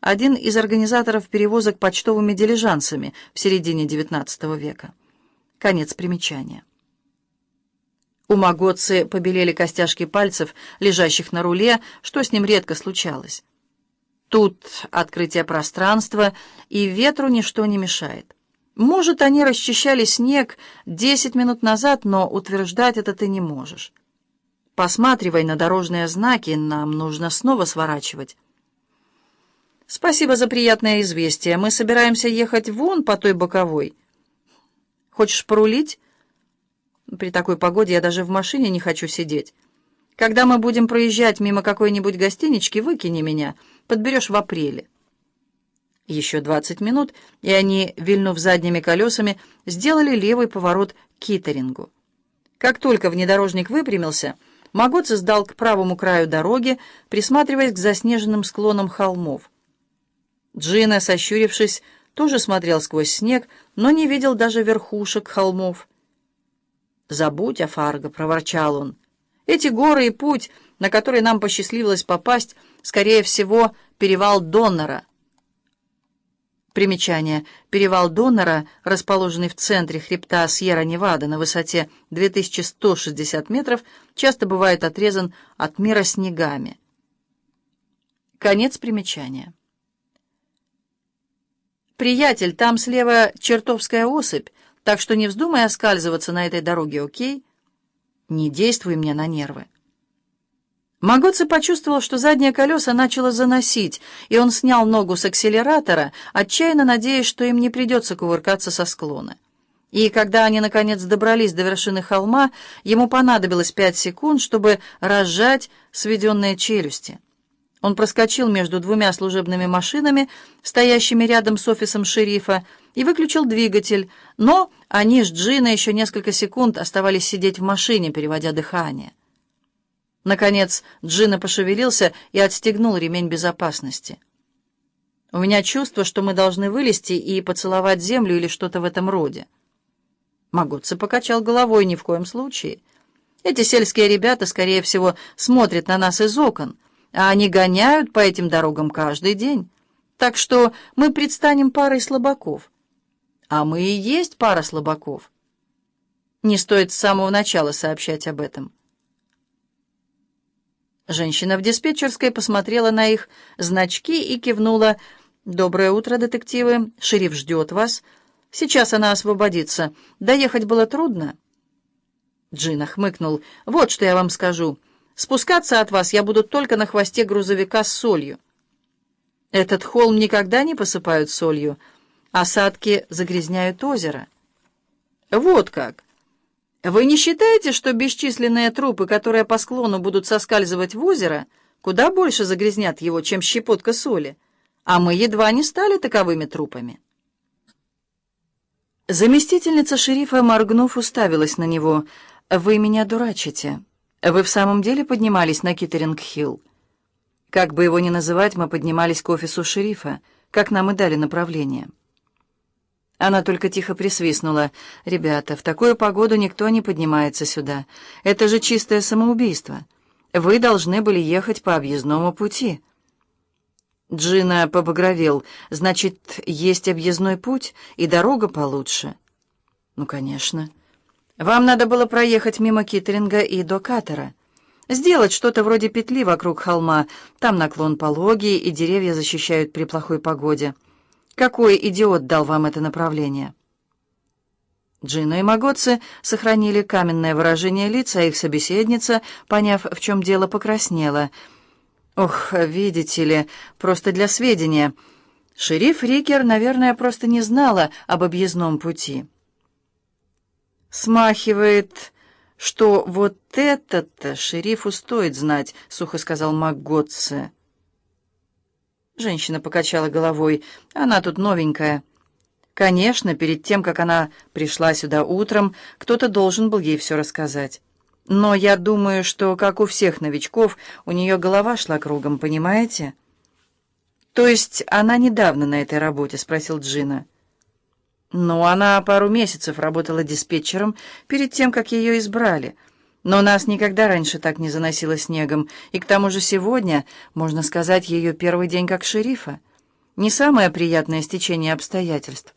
один из организаторов перевозок почтовыми дилижансами в середине XIX века. Конец примечания. У Магоцы побелели костяшки пальцев, лежащих на руле, что с ним редко случалось. Тут открытие пространства, и ветру ничто не мешает. Может, они расчищали снег десять минут назад, но утверждать это ты не можешь. Посматривай на дорожные знаки, нам нужно снова сворачивать. Спасибо за приятное известие. Мы собираемся ехать вон по той боковой. Хочешь порулить? При такой погоде я даже в машине не хочу сидеть. Когда мы будем проезжать мимо какой-нибудь гостинички, выкини меня. Подберешь в апреле. Еще двадцать минут, и они, вильнув задними колесами, сделали левый поворот к Китерингу. Как только внедорожник выпрямился, Магоц сдал к правому краю дороги, присматриваясь к заснеженным склонам холмов. Джина, сощурившись, тоже смотрел сквозь снег, но не видел даже верхушек холмов. «Забудь о Фарго», — проворчал он. «Эти горы и путь, на который нам посчастливилось попасть, скорее всего, перевал Доннера». Примечание. Перевал Доннера, расположенный в центре хребта Сьерра-Невада на высоте 2160 метров, часто бывает отрезан от мира снегами. Конец примечания. «Приятель, там слева чертовская осыпь, так что не вздумай оскальзываться на этой дороге, окей? Не действуй мне на нервы. Магоци почувствовал, что заднее колесо начало заносить, и он снял ногу с акселератора, отчаянно надеясь, что им не придется кувыркаться со склона. И когда они, наконец, добрались до вершины холма, ему понадобилось пять секунд, чтобы разжать сведенные челюсти. Он проскочил между двумя служебными машинами, стоящими рядом с офисом шерифа, и выключил двигатель, но они с Джина еще несколько секунд оставались сидеть в машине, переводя дыхание. Наконец Джина пошевелился и отстегнул ремень безопасности. «У меня чувство, что мы должны вылезти и поцеловать землю или что-то в этом роде». Магоцци покачал головой ни в коем случае. «Эти сельские ребята, скорее всего, смотрят на нас из окон, а они гоняют по этим дорогам каждый день. Так что мы предстанем парой слабаков». А мы и есть пара слабаков. Не стоит с самого начала сообщать об этом. Женщина в диспетчерской посмотрела на их значки и кивнула. «Доброе утро, детективы. Шериф ждет вас. Сейчас она освободится. Доехать было трудно?» Джина хмыкнул. «Вот что я вам скажу. Спускаться от вас я буду только на хвосте грузовика с солью». «Этот холм никогда не посыпают солью», Осадки загрязняют озеро. Вот как. Вы не считаете, что бесчисленные трупы, которые по склону будут соскальзывать в озеро, куда больше загрязнят его, чем щепотка соли? А мы едва не стали таковыми трупами. Заместительница шерифа, моргнув, уставилась на него. «Вы меня дурачите. Вы в самом деле поднимались на Киттеринг-Хилл? Как бы его ни называть, мы поднимались к офису шерифа, как нам и дали направление». Она только тихо присвистнула. «Ребята, в такую погоду никто не поднимается сюда. Это же чистое самоубийство. Вы должны были ехать по объездному пути». Джина побагровел. «Значит, есть объездной путь и дорога получше?» «Ну, конечно. Вам надо было проехать мимо Китеринга и до Катера. Сделать что-то вроде петли вокруг холма. Там наклон пологий, и деревья защищают при плохой погоде». Какой идиот дал вам это направление?» Джино и Магоцци сохранили каменное выражение лица, а их собеседница, поняв, в чем дело, покраснела. «Ох, видите ли, просто для сведения. Шериф Рикер, наверное, просто не знала об объездном пути». «Смахивает, что вот этот-то шерифу стоит знать», — сухо сказал Магоцци. Женщина покачала головой. Она тут новенькая. Конечно, перед тем, как она пришла сюда утром, кто-то должен был ей все рассказать. Но я думаю, что, как у всех новичков, у нее голова шла кругом, понимаете? То есть она недавно на этой работе, спросил Джина. Ну, она пару месяцев работала диспетчером перед тем, как ее избрали — но нас никогда раньше так не заносило снегом, и к тому же сегодня, можно сказать, ее первый день как шерифа. Не самое приятное стечение обстоятельств.